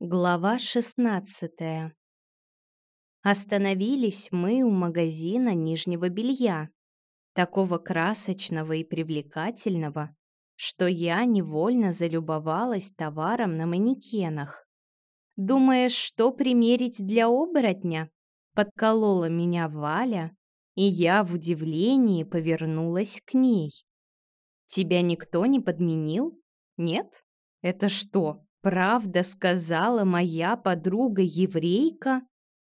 Глава 16 Остановились мы у магазина нижнего белья, такого красочного и привлекательного, что я невольно залюбовалась товаром на манекенах. «Думаешь, что примерить для оборотня?» Подколола меня Валя, и я в удивлении повернулась к ней. «Тебя никто не подменил? Нет? Это что, Правда сказала моя подруга-еврейка,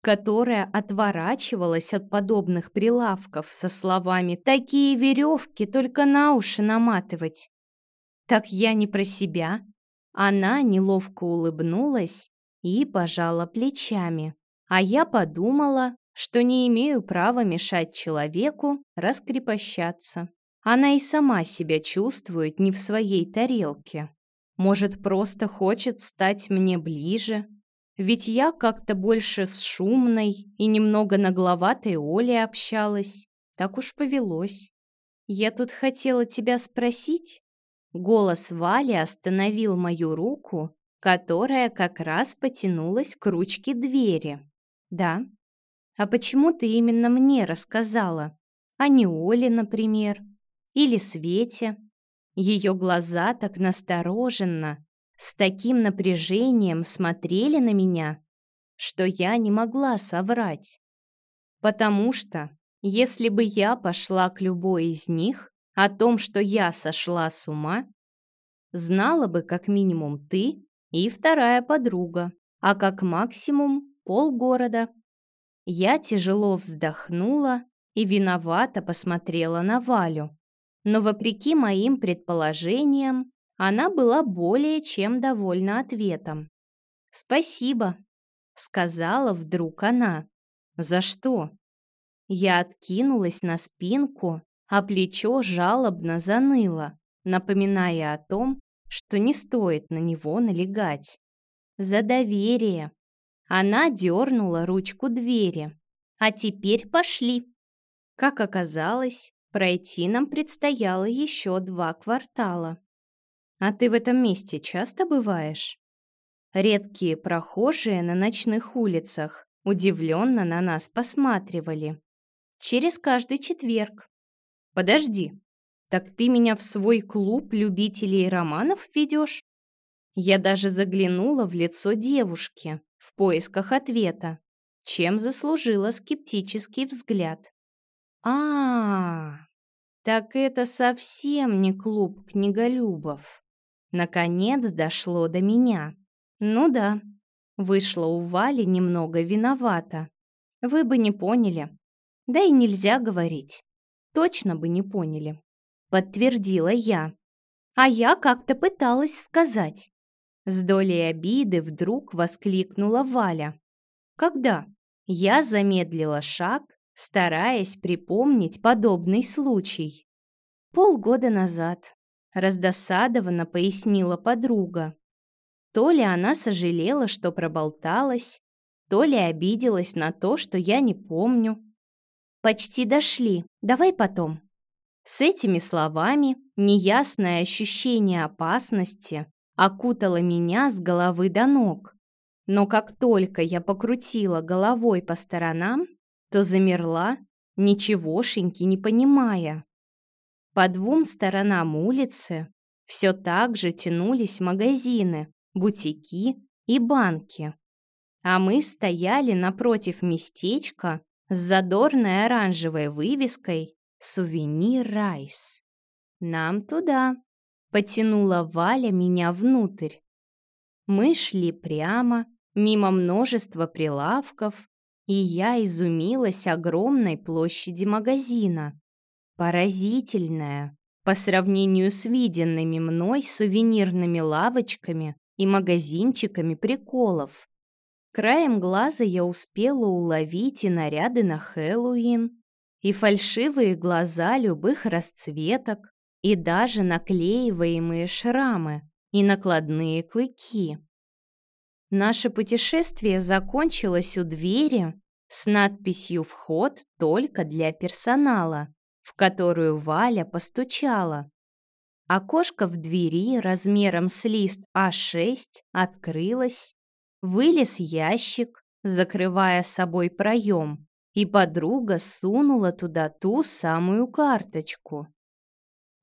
которая отворачивалась от подобных прилавков со словами «такие веревки только на уши наматывать». Так я не про себя. Она неловко улыбнулась и пожала плечами. А я подумала, что не имею права мешать человеку раскрепощаться. Она и сама себя чувствует не в своей тарелке. Может, просто хочет стать мне ближе? Ведь я как-то больше с шумной и немного нагловатой Олей общалась. Так уж повелось. Я тут хотела тебя спросить. Голос Вали остановил мою руку, которая как раз потянулась к ручке двери. Да? А почему ты именно мне рассказала? А не Оле, например? Или Свете? Ее глаза так настороженно, с таким напряжением смотрели на меня, что я не могла соврать. Потому что, если бы я пошла к любой из них о том, что я сошла с ума, знала бы как минимум ты и вторая подруга, а как максимум полгорода. Я тяжело вздохнула и виновато посмотрела на Валю но вопреки моим предположениям, она была более чем довольна ответом. «Спасибо», — сказала вдруг она. «За что?» Я откинулась на спинку, а плечо жалобно заныло, напоминая о том, что не стоит на него налегать. «За доверие». Она дернула ручку двери. «А теперь пошли». Как оказалось, Пройти нам предстояло еще два квартала. А ты в этом месте часто бываешь? Редкие прохожие на ночных улицах удивленно на нас посматривали. Через каждый четверг. Подожди, так ты меня в свой клуб любителей романов ведешь? Я даже заглянула в лицо девушки в поисках ответа, чем заслужила скептический взгляд. А, -а, -а так это совсем не клуб книголюбов. Наконец дошло до меня. Ну да, вышло у Вали немного виновата. Вы бы не поняли. Да и нельзя говорить. Точно бы не поняли. Подтвердила я. А я как-то пыталась сказать. С долей обиды вдруг воскликнула Валя. Когда? Я замедлила шаг стараясь припомнить подобный случай. Полгода назад, раздосадованно пояснила подруга. То ли она сожалела, что проболталась, то ли обиделась на то, что я не помню. «Почти дошли, давай потом». С этими словами неясное ощущение опасности окутало меня с головы до ног. Но как только я покрутила головой по сторонам, то замерла, ничегошеньки не понимая. По двум сторонам улицы все так же тянулись магазины, бутики и банки. А мы стояли напротив местечка с задорной оранжевой вывеской «Сувенир Райс». «Нам туда», — потянула Валя меня внутрь. Мы шли прямо, мимо множества прилавков, и я изумилась огромной площади магазина. Поразительная по сравнению с виденными мной сувенирными лавочками и магазинчиками приколов. Краем глаза я успела уловить и наряды на Хэллоуин, и фальшивые глаза любых расцветок, и даже наклеиваемые шрамы и накладные клыки. Наше путешествие закончилось у двери с надписью «Вход только для персонала», в которую Валя постучала. Окошко в двери размером с лист А6 открылось, вылез ящик, закрывая собой проем, и подруга сунула туда ту самую карточку.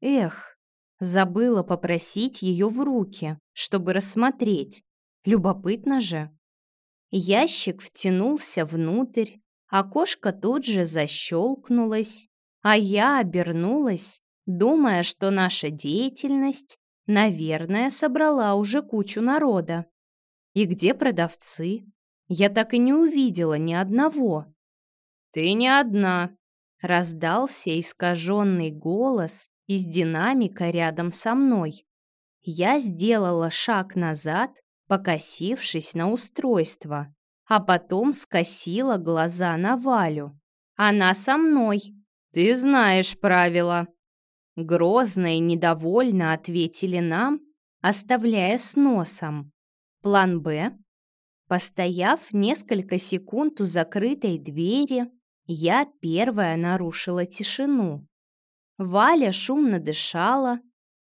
Эх, забыла попросить ее в руки, чтобы рассмотреть. Любопытно же. Ящик втянулся внутрь, окошко тут же защелкнулось, а я обернулась, думая, что наша деятельность, наверное, собрала уже кучу народа. И где продавцы? Я так и не увидела ни одного. «Ты не одна!» — раздался искаженный голос из динамика рядом со мной. Я сделала шаг назад, покосившись на устройство, а потом скосила глаза на Валю. «Она со мной! Ты знаешь правила!» Грозно и недовольно ответили нам, оставляя с носом. План «Б» Постояв несколько секунд у закрытой двери, я первая нарушила тишину. Валя шумно дышала,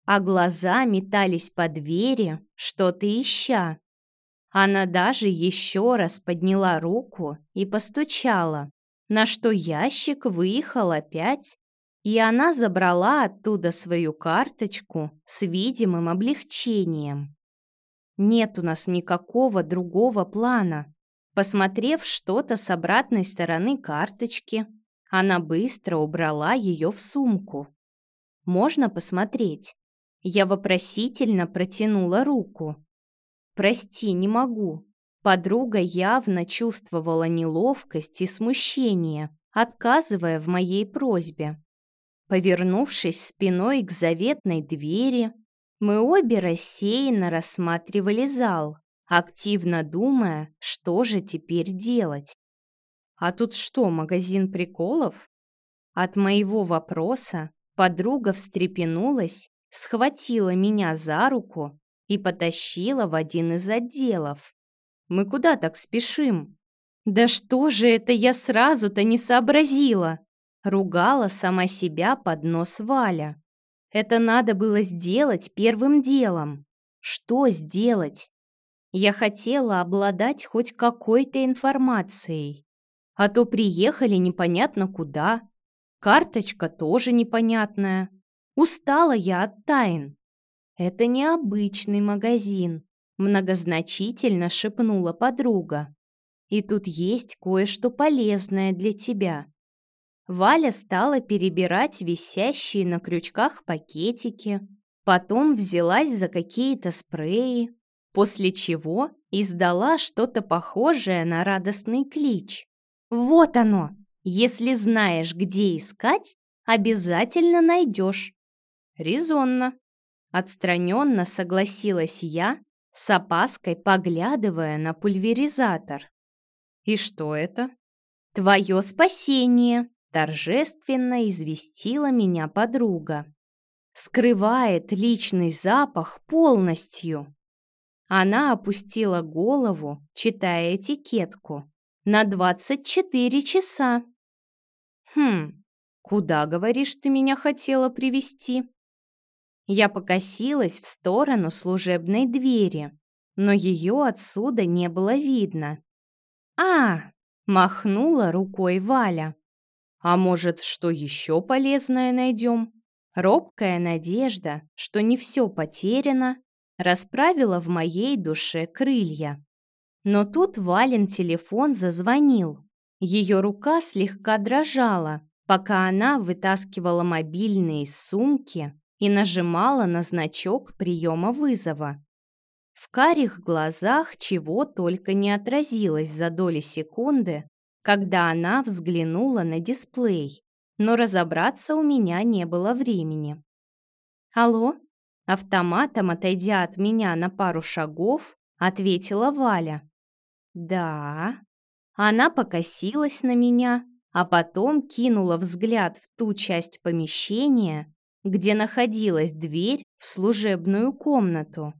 а глаза метались по двери, что-то ища. Она даже еще раз подняла руку и постучала, на что ящик выехал опять, и она забрала оттуда свою карточку с видимым облегчением. Нет у нас никакого другого плана. Посмотрев что-то с обратной стороны карточки, она быстро убрала ее в сумку. «Можно посмотреть?» Я вопросительно протянула руку. «Прости, не могу». Подруга явно чувствовала неловкость и смущение, отказывая в моей просьбе. Повернувшись спиной к заветной двери, мы обе рассеянно рассматривали зал, активно думая, что же теперь делать. «А тут что, магазин приколов?» От моего вопроса подруга встрепенулась, схватила меня за руку и потащила в один из отделов. «Мы куда так спешим?» «Да что же это я сразу-то не сообразила?» Ругала сама себя под нос Валя. Это надо было сделать первым делом. Что сделать? Я хотела обладать хоть какой-то информацией. А то приехали непонятно куда. Карточка тоже непонятная. Устала я от тайн. Это необычный магазин, многозначительно шепнула подруга. И тут есть кое-что полезное для тебя. Валя стала перебирать висящие на крючках пакетики, потом взялась за какие-то спреи, после чего издала что-то похожее на радостный клич. «Вот оно! Если знаешь, где искать, обязательно найдешь!» «Резонно!» Отстраненно согласилась я, с опаской поглядывая на пульверизатор. «И что это?» «Твое спасение!» торжественно известила меня подруга. Скрывает личный запах полностью. Она опустила голову, читая этикетку. На 24 часа. Хм, куда, говоришь, ты меня хотела привести? Я покосилась в сторону служебной двери, но ее отсюда не было видно. А, махнула рукой Валя. А может, что еще полезное найдем? Робкая надежда, что не все потеряно, расправила в моей душе крылья. Но тут Вален телефон зазвонил. Ее рука слегка дрожала, пока она вытаскивала мобильный из сумки и нажимала на значок приема вызова. В карих глазах чего только не отразилось за доли секунды, когда она взглянула на дисплей, но разобраться у меня не было времени. «Алло?» Автоматом, отойдя от меня на пару шагов, ответила Валя. «Да». Она покосилась на меня, а потом кинула взгляд в ту часть помещения, где находилась дверь в служебную комнату.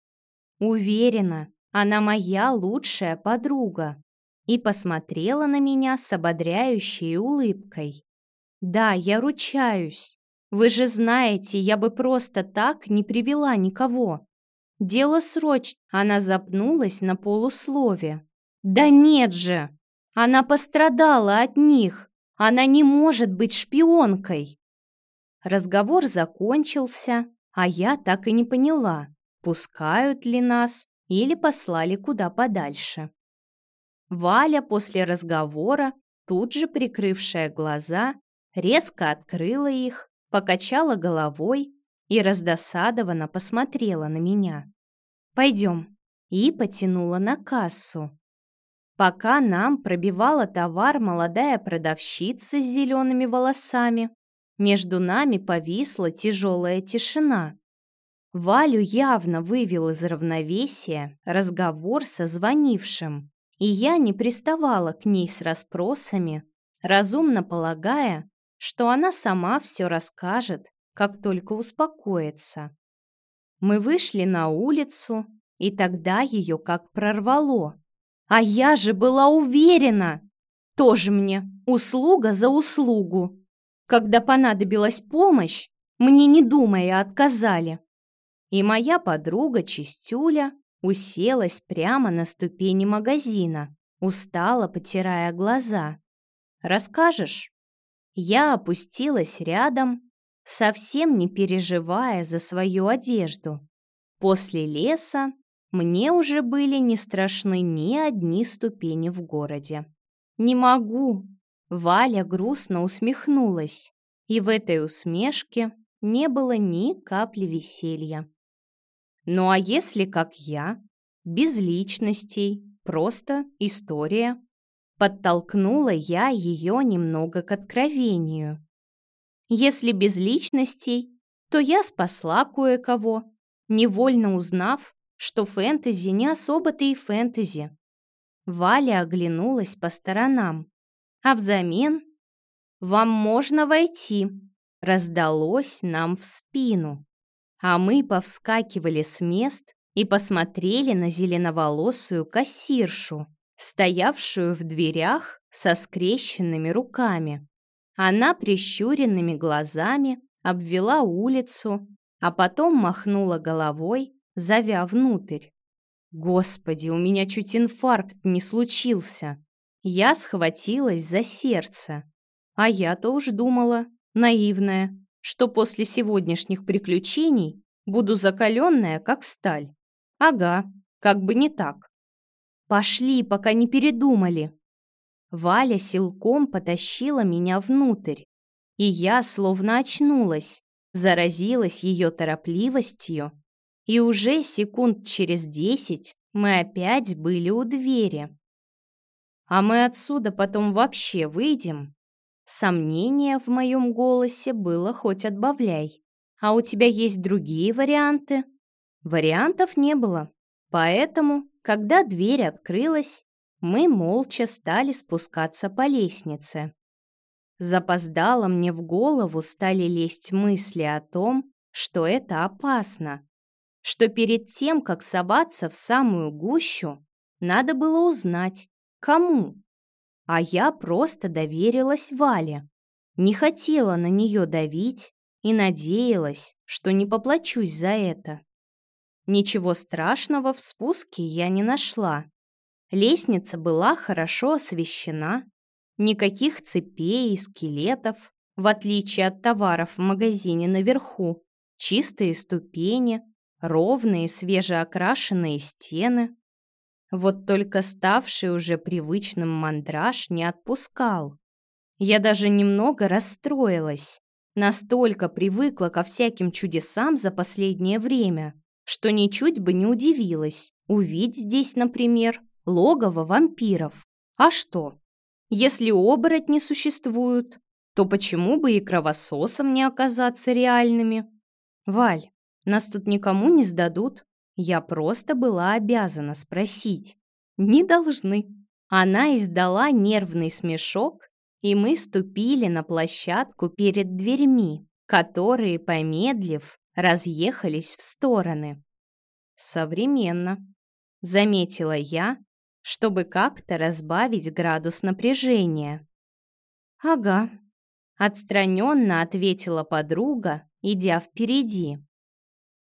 Уверена, она моя лучшая подруга и посмотрела на меня с ободряющей улыбкой. «Да, я ручаюсь. Вы же знаете, я бы просто так не привела никого. Дело срочь. Она запнулась на полуслове. Да нет же! Она пострадала от них. Она не может быть шпионкой. Разговор закончился, а я так и не поняла, пускают ли нас или послали куда подальше. Валя после разговора, тут же прикрывшая глаза, резко открыла их, покачала головой и раздосадованно посмотрела на меня. «Пойдем», и потянула на кассу. Пока нам пробивала товар молодая продавщица с зелеными волосами, между нами повисла тяжелая тишина. Валю явно вывел из равновесия разговор со звонившим, и я не приставала к ней с расспросами, разумно полагая, что она сама все расскажет, как только успокоится. Мы вышли на улицу, и тогда ее как прорвало. А я же была уверена! Тоже мне услуга за услугу. Когда понадобилась помощь, мне не думая отказали. И моя подруга Чистюля уселась прямо на ступени магазина, устало потирая глаза. «Расскажешь?» Я опустилась рядом, совсем не переживая за свою одежду. После леса мне уже были не страшны ни одни ступени в городе. «Не могу!» Валя грустно усмехнулась, и в этой усмешке не было ни капли веселья. «Ну а если, как я, без личностей, просто история?» Подтолкнула я ее немного к откровению. «Если без личностей, то я спасла кое-кого, невольно узнав, что фэнтези не особо-то и фэнтези. Валя оглянулась по сторонам. А взамен «Вам можно войти», раздалось нам в спину. А мы повскакивали с мест и посмотрели на зеленоволосую кассиршу, стоявшую в дверях со скрещенными руками. Она прищуренными глазами обвела улицу, а потом махнула головой зовя внутрь. Господи, у меня чуть инфаркт не случился. Я схватилась за сердце. А я-то уж думала, наивная, что после сегодняшних приключений буду закаленная, как сталь. Ага, как бы не так. Пошли, пока не передумали. Валя силком потащила меня внутрь, и я словно очнулась, заразилась ее торопливостью и уже секунд через десять мы опять были у двери. «А мы отсюда потом вообще выйдем?» Сомнение в моем голосе было хоть отбавляй. «А у тебя есть другие варианты?» Вариантов не было, поэтому, когда дверь открылась, мы молча стали спускаться по лестнице. Запоздало мне в голову стали лезть мысли о том, что это опасно, что перед тем, как соваться в самую гущу, надо было узнать, кому. А я просто доверилась Вале. Не хотела на нее давить и надеялась, что не поплачусь за это. Ничего страшного в спуске я не нашла. Лестница была хорошо освещена, никаких цепей и скелетов, в отличие от товаров в магазине наверху, чистые ступени, ровные свежеокрашенные стены. Вот только ставший уже привычным мандраж не отпускал. Я даже немного расстроилась. Настолько привыкла ко всяким чудесам за последнее время, что ничуть бы не удивилась увидеть здесь, например, логово вампиров. А что? Если оборотни существуют, то почему бы и кровососам не оказаться реальными? Валь, нас тут никому не сдадут. Я просто была обязана спросить. Не должны. Она издала нервный смешок, и мы ступили на площадку перед дверьми, которые, помедлив, разъехались в стороны. «Современно», — заметила я, чтобы как-то разбавить градус напряжения. «Ага», — отстраненно ответила подруга, идя впереди.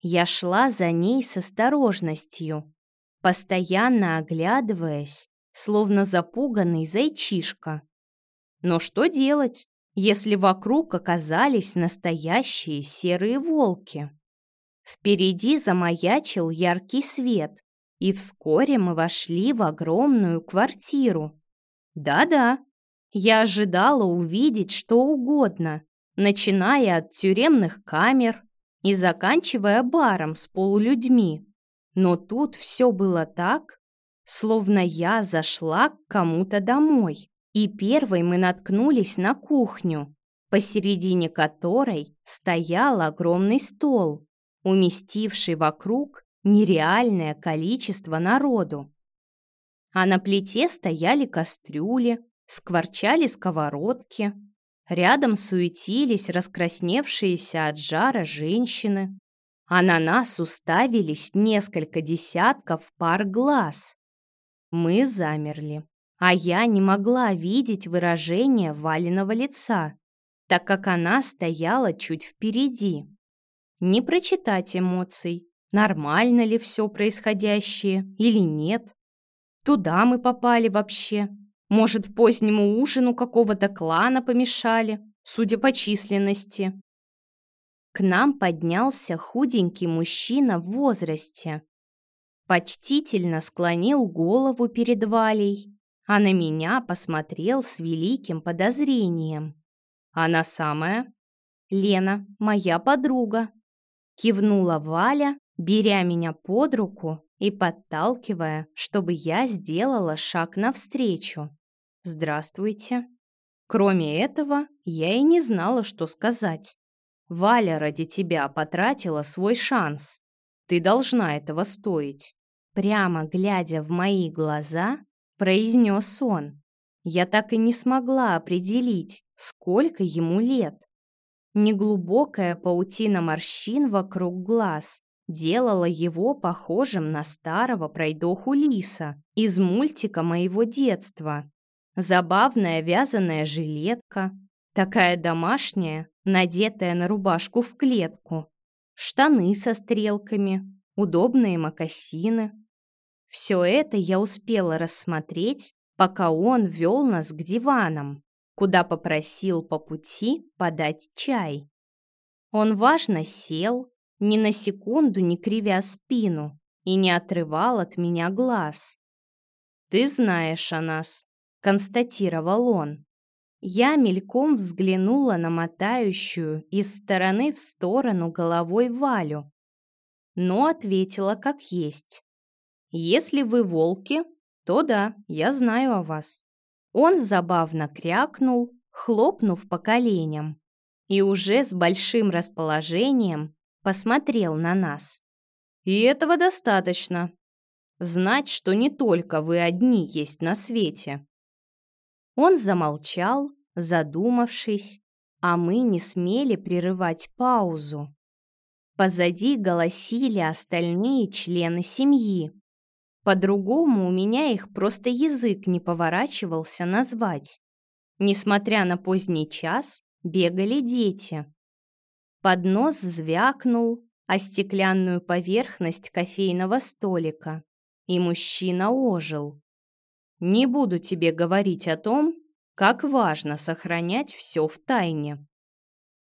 Я шла за ней с осторожностью, постоянно оглядываясь, словно запуганный зайчишка. Но что делать, если вокруг оказались настоящие серые волки? Впереди замаячил яркий свет, и вскоре мы вошли в огромную квартиру. Да-да, я ожидала увидеть что угодно, начиная от тюремных камер и заканчивая баром с полулюдьми. Но тут все было так, словно я зашла к кому-то домой. И первой мы наткнулись на кухню, посередине которой стоял огромный стол, уместивший вокруг нереальное количество народу. А на плите стояли кастрюли, скворчали сковородки, рядом суетились раскрасневшиеся от жара женщины, а на нас уставились несколько десятков пар глаз. Мы замерли, а я не могла видеть выражение Валиного лица, так как она стояла чуть впереди. Не прочитать эмоций, нормально ли все происходящее или нет. Туда мы попали вообще. Может, позднему ужину какого-то клана помешали, судя по численности. К нам поднялся худенький мужчина в возрасте. Почтительно склонил голову перед Валей, а на меня посмотрел с великим подозрением. Она самая? Лена, моя подруга. Кивнула Валя, беря меня под руку и подталкивая, чтобы я сделала шаг навстречу. «Здравствуйте». Кроме этого, я и не знала, что сказать. Валя ради тебя потратила свой шанс. Ты должна этого стоить. Прямо глядя в мои глаза, произнес он. Я так и не смогла определить, сколько ему лет. Неглубокая паутина морщин вокруг глаз делала его похожим на старого пройдоху лиса из мультика моего детства. Забавная вязаная жилетка, такая домашняя, надетая на рубашку в клетку, штаны со стрелками, удобные мокасины. Все это я успела рассмотреть, пока он вел нас к диванам, куда попросил по пути подать чай. Он важно сел, ни на секунду не кривя спину и не отрывал от меня глаз. «Ты знаешь о нас», — констатировал он. Я мельком взглянула на мотающую из стороны в сторону головой Валю, но ответила как есть. «Если вы волки, то да, я знаю о вас». Он забавно крякнул, хлопнув по коленям, и уже с большим расположением посмотрел на нас. «И этого достаточно. Знать, что не только вы одни есть на свете». Он замолчал, задумавшись, а мы не смели прерывать паузу. Позади голосили остальные члены семьи. По-другому у меня их просто язык не поворачивался назвать. Несмотря на поздний час, бегали дети. Поднос звякнул о стеклянную поверхность кофейного столика, и мужчина ожил. Не буду тебе говорить о том, как важно сохранять все в тайне.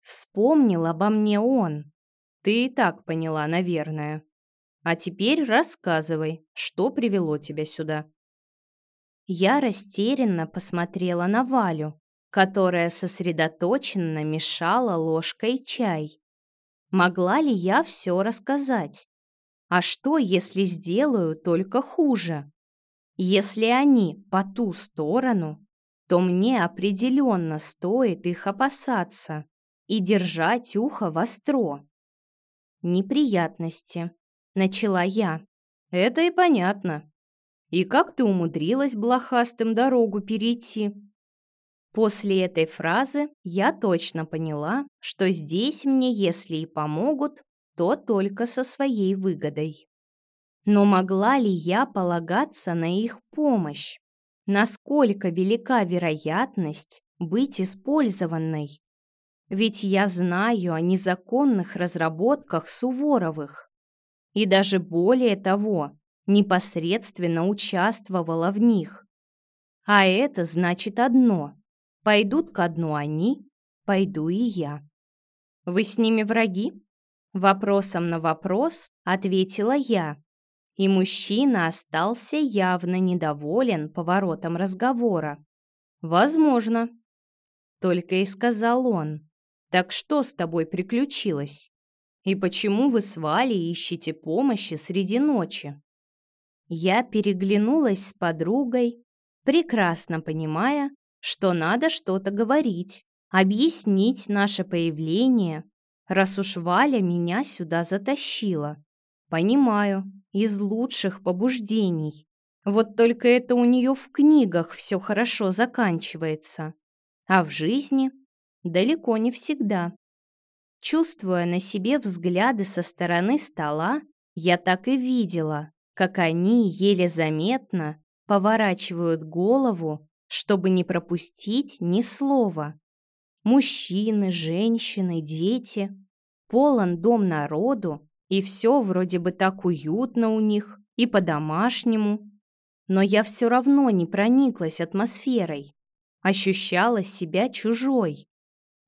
Вспомнил обо мне он. Ты и так поняла, наверное. А теперь рассказывай, что привело тебя сюда. Я растерянно посмотрела на Валю, которая сосредоточенно мешала ложкой чай. Могла ли я все рассказать? А что, если сделаю только хуже? Если они по ту сторону, то мне определенно стоит их опасаться и держать ухо востро. Неприятности. Начала я. Это и понятно. И как ты умудрилась блохастым дорогу перейти? После этой фразы я точно поняла, что здесь мне, если и помогут, то только со своей выгодой. Но могла ли я полагаться на их помощь? Насколько велика вероятность быть использованной? Ведь я знаю о незаконных разработках Суворовых. и даже более того, непосредственно участвовала в них. А это значит одно. Пойдут ко дну они, пойду и я. «Вы с ними враги?» Вопросом на вопрос ответила я, и мужчина остался явно недоволен поворотом разговора. «Возможно», — только и сказал он. «Так что с тобой приключилось? И почему вы с Валей ищете помощи среди ночи?» Я переглянулась с подругой, прекрасно понимая, что надо что-то говорить, объяснить наше появление, раз уж Валя меня сюда затащила. Понимаю, из лучших побуждений. Вот только это у нее в книгах все хорошо заканчивается, а в жизни далеко не всегда. Чувствуя на себе взгляды со стороны стола, я так и видела, как они еле заметно поворачивают голову, чтобы не пропустить ни слова. Мужчины, женщины, дети. Полон дом народу, и все вроде бы так уютно у них и по-домашнему. Но я все равно не прониклась атмосферой, ощущала себя чужой.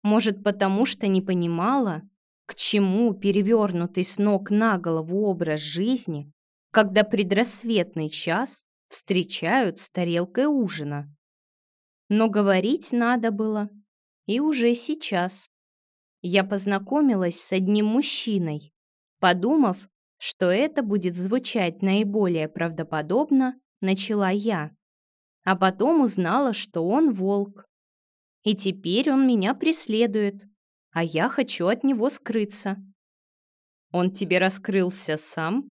Может, потому что не понимала, к чему перевернутый с ног на голову образ жизни когда предрассветный час встречают с тарелкой ужина. Но говорить надо было, и уже сейчас. Я познакомилась с одним мужчиной, подумав, что это будет звучать наиболее правдоподобно, начала я. А потом узнала, что он волк. И теперь он меня преследует, а я хочу от него скрыться. Он тебе раскрылся сам?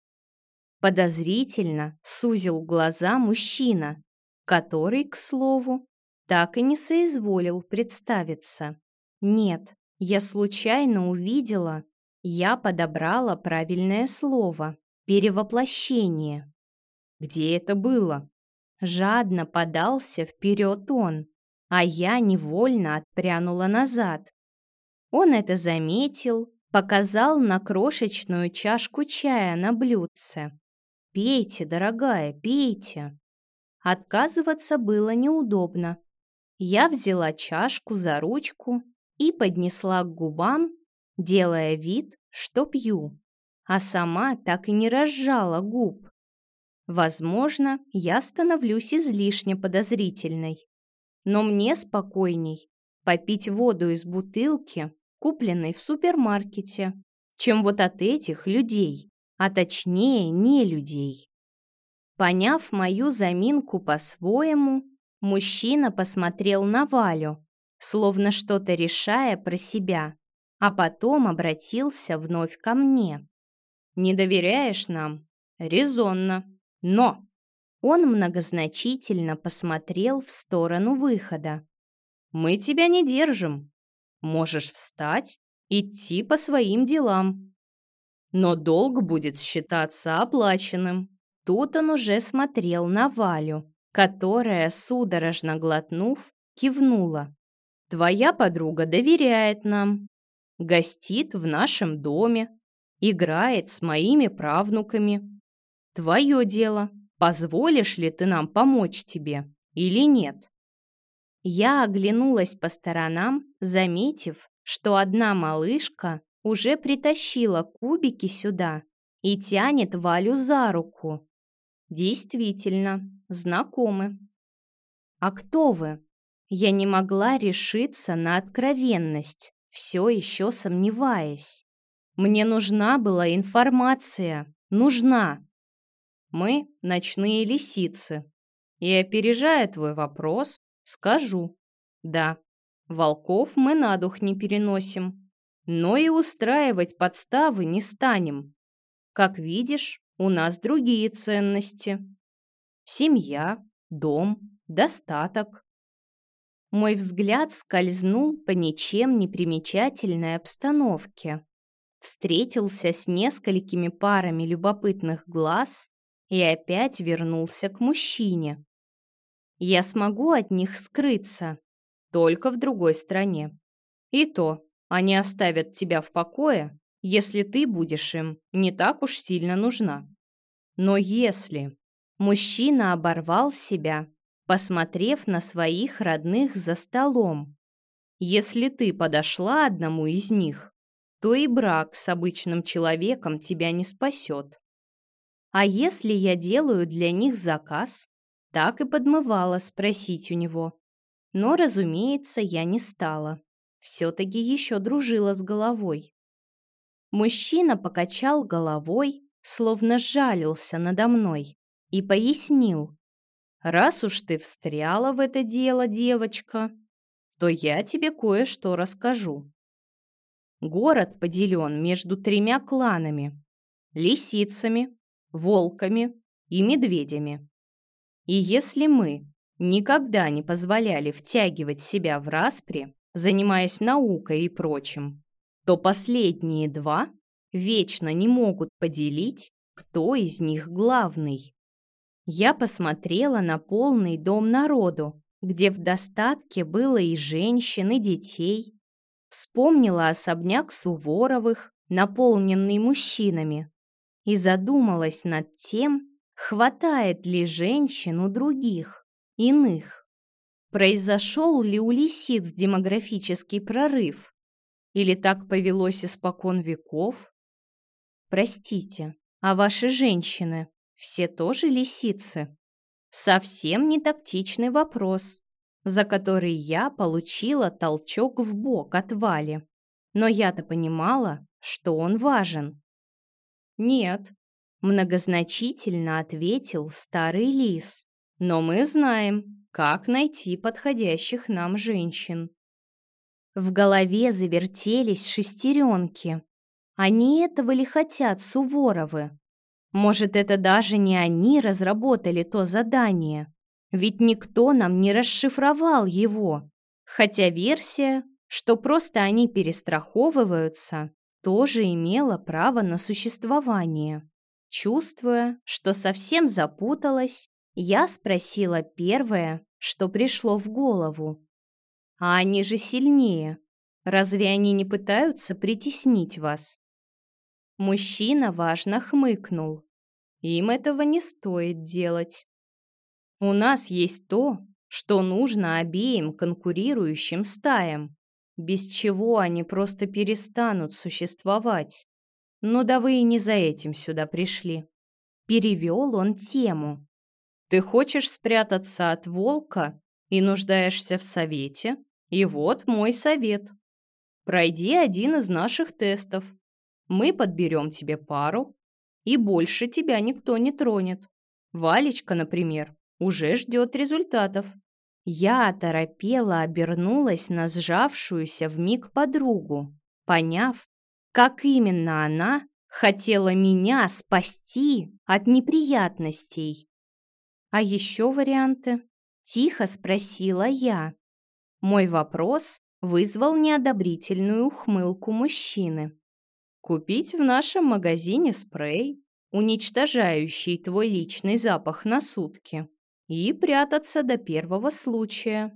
Подозрительно сузил глаза мужчина, который, к слову, так и не соизволил представиться. Нет, я случайно увидела, я подобрала правильное слово «перевоплощение». Где это было? Жадно подался вперед он, а я невольно отпрянула назад. Он это заметил, показал на крошечную чашку чая на блюдце. «Пейте, дорогая, пейте!» Отказываться было неудобно. Я взяла чашку за ручку и поднесла к губам, делая вид, что пью, а сама так и не разжала губ. Возможно, я становлюсь излишне подозрительной. Но мне спокойней попить воду из бутылки, купленной в супермаркете, чем вот от этих людей а точнее не людей. Поняв мою заминку по-своему, мужчина посмотрел на Валю, словно что-то решая про себя, а потом обратился вновь ко мне. «Не доверяешь нам? Резонно. Но!» Он многозначительно посмотрел в сторону выхода. «Мы тебя не держим. Можешь встать, идти по своим делам но долг будет считаться оплаченным. Тут он уже смотрел на Валю, которая, судорожно глотнув, кивнула. «Твоя подруга доверяет нам, гостит в нашем доме, играет с моими правнуками. Твое дело, позволишь ли ты нам помочь тебе или нет?» Я оглянулась по сторонам, заметив, что одна малышка уже притащила кубики сюда и тянет Валю за руку. Действительно, знакомы. «А кто вы?» Я не могла решиться на откровенность, все еще сомневаясь. Мне нужна была информация, нужна. Мы — ночные лисицы. И, опережая твой вопрос, скажу. Да, волков мы на дух не переносим, но и устраивать подставы не станем. Как видишь, у нас другие ценности. Семья, дом, достаток. Мой взгляд скользнул по ничем не примечательной обстановке. Встретился с несколькими парами любопытных глаз и опять вернулся к мужчине. Я смогу от них скрыться, только в другой стране. И то они оставят тебя в покое если ты будешь им не так уж сильно нужна. Но если мужчина оборвал себя, посмотрев на своих родных за столом, если ты подошла одному из них, то и брак с обычным человеком тебя не спасет. А если я делаю для них заказ, так и подмывала спросить у него. Но, разумеется, я не стала. Все-таки еще дружила с головой. Мужчина покачал головой, словно жалился надо мной, и пояснил. «Раз уж ты встряла в это дело, девочка, то я тебе кое-что расскажу. Город поделен между тремя кланами – лисицами, волками и медведями. И если мы никогда не позволяли втягивать себя в распри, занимаясь наукой и прочим, то последние два вечно не могут поделить, кто из них главный. Я посмотрела на полный дом народу, где в достатке было и женщин, и детей. Вспомнила особняк Суворовых, наполненный мужчинами, и задумалась над тем, хватает ли женщин у других, иных. Произошел ли у лисиц демографический прорыв? Или так повелось испокон веков? Простите, а ваши женщины все тоже лисицы? Совсем не тактичный вопрос, за который я получила толчок в бок от Вали. Но я-то понимала, что он важен. «Нет», — многозначительно ответил старый лис. «Но мы знаем, как найти подходящих нам женщин». В голове завертелись шестеренки. Они этого ли хотят, Суворовы? Может, это даже не они разработали то задание? Ведь никто нам не расшифровал его. Хотя версия, что просто они перестраховываются, тоже имела право на существование. Чувствуя, что совсем запуталась, я спросила первое, что пришло в голову. «А они же сильнее. Разве они не пытаются притеснить вас?» Мужчина важно хмыкнул. «Им этого не стоит делать. У нас есть то, что нужно обеим конкурирующим стаям без чего они просто перестанут существовать. Но да вы и не за этим сюда пришли. Перевел он тему. Ты хочешь спрятаться от волка и нуждаешься в совете? И вот мой совет. Пройди один из наших тестов. Мы подберем тебе пару, и больше тебя никто не тронет. Валечка, например, уже ждет результатов. Я оторопела обернулась на сжавшуюся в миг подругу, поняв, как именно она хотела меня спасти от неприятностей. А еще варианты? Тихо спросила я. Мой вопрос вызвал неодобрительную ухмылку мужчины. Купить в нашем магазине спрей, уничтожающий твой личный запах на сутки и прятаться до первого случая.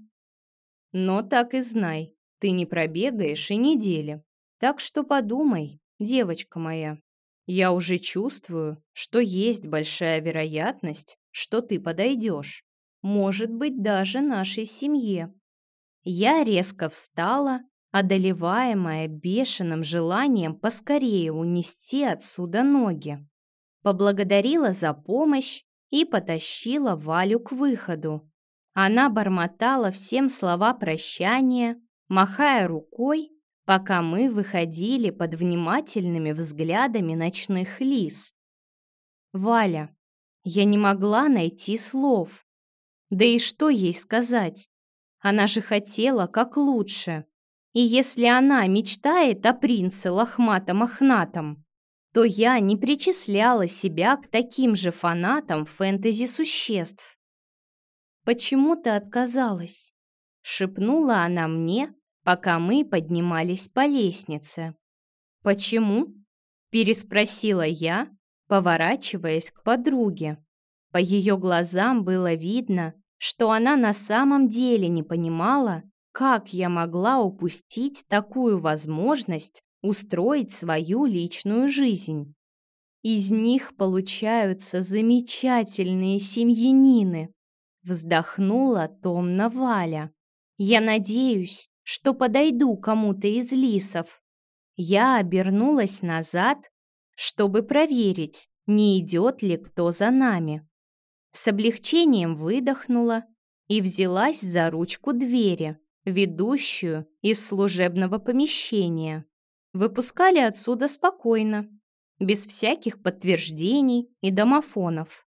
Но так и знай, ты не пробегаешь и недели. Так что подумай, девочка моя. Я уже чувствую, что есть большая вероятность, что ты подойдешь. Может быть, даже нашей семье. Я резко встала, одолеваемая бешеным желанием поскорее унести отсюда ноги. Поблагодарила за помощь и потащила Валю к выходу. Она бормотала всем слова прощания, махая рукой, пока мы выходили под внимательными взглядами ночных лис. «Валя, я не могла найти слов. Да и что ей сказать? Она же хотела как лучше. И если она мечтает о принце лохматом-мохнатом, то я не причисляла себя к таким же фанатам фэнтези-существ. «Почему ты отказалась?» — шепнула она мне, пока мы поднимались по лестнице. «Почему?» — переспросила я, поворачиваясь к подруге. По ее глазам было видно, что она на самом деле не понимала, как я могла упустить такую возможность устроить свою личную жизнь. Из них получаются замечательные семьянины, вздохнула томно Валя. Я надеюсь, что подойду кому-то из лисов. Я обернулась назад, чтобы проверить, не идет ли кто за нами. С облегчением выдохнула и взялась за ручку двери, ведущую из служебного помещения. Выпускали отсюда спокойно, без всяких подтверждений и домофонов.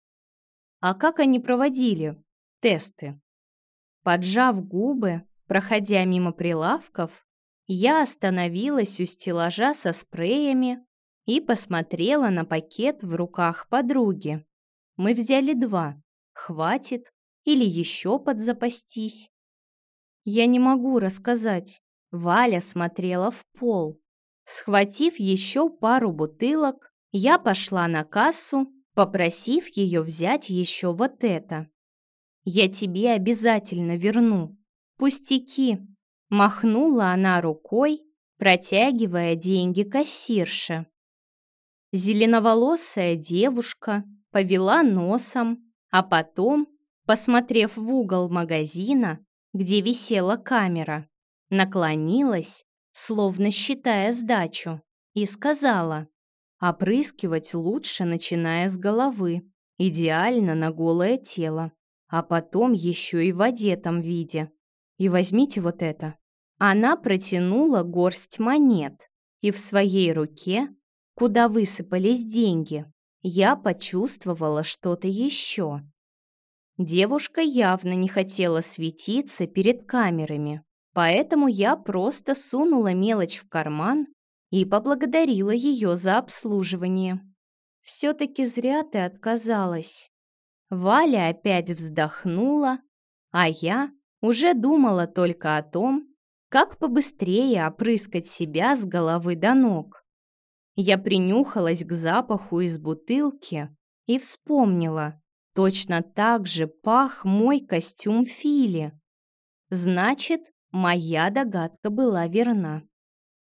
А как они проводили тесты? Поджав губы, проходя мимо прилавков, я остановилась у стеллажа со спреями и посмотрела на пакет в руках подруги. Мы взяли два. Хватит или еще подзапастись? Я не могу рассказать. Валя смотрела в пол. Схватив еще пару бутылок, я пошла на кассу, попросив ее взять еще вот это. «Я тебе обязательно верну. Пустяки!» Махнула она рукой, протягивая деньги кассирше. Зеленоволосая девушка повела носом, а потом, посмотрев в угол магазина, где висела камера, наклонилась словно считая сдачу, и сказала, опрыскивать лучше, начиная с головы, идеально на голое тело, а потом еще и в одетом виде. И возьмите вот это. Она протянула горсть монет, и в своей руке, куда высыпались деньги, я почувствовала что-то еще. Девушка явно не хотела светиться перед камерами, Поэтому я просто сунула мелочь в карман и поблагодарила ее за обслуживание. «Все-таки зря ты отказалась». Валя опять вздохнула, а я уже думала только о том, как побыстрее опрыскать себя с головы до ног. Я принюхалась к запаху из бутылки и вспомнила, точно так же пах мой костюм Фили. Значит, Моя догадка была верна.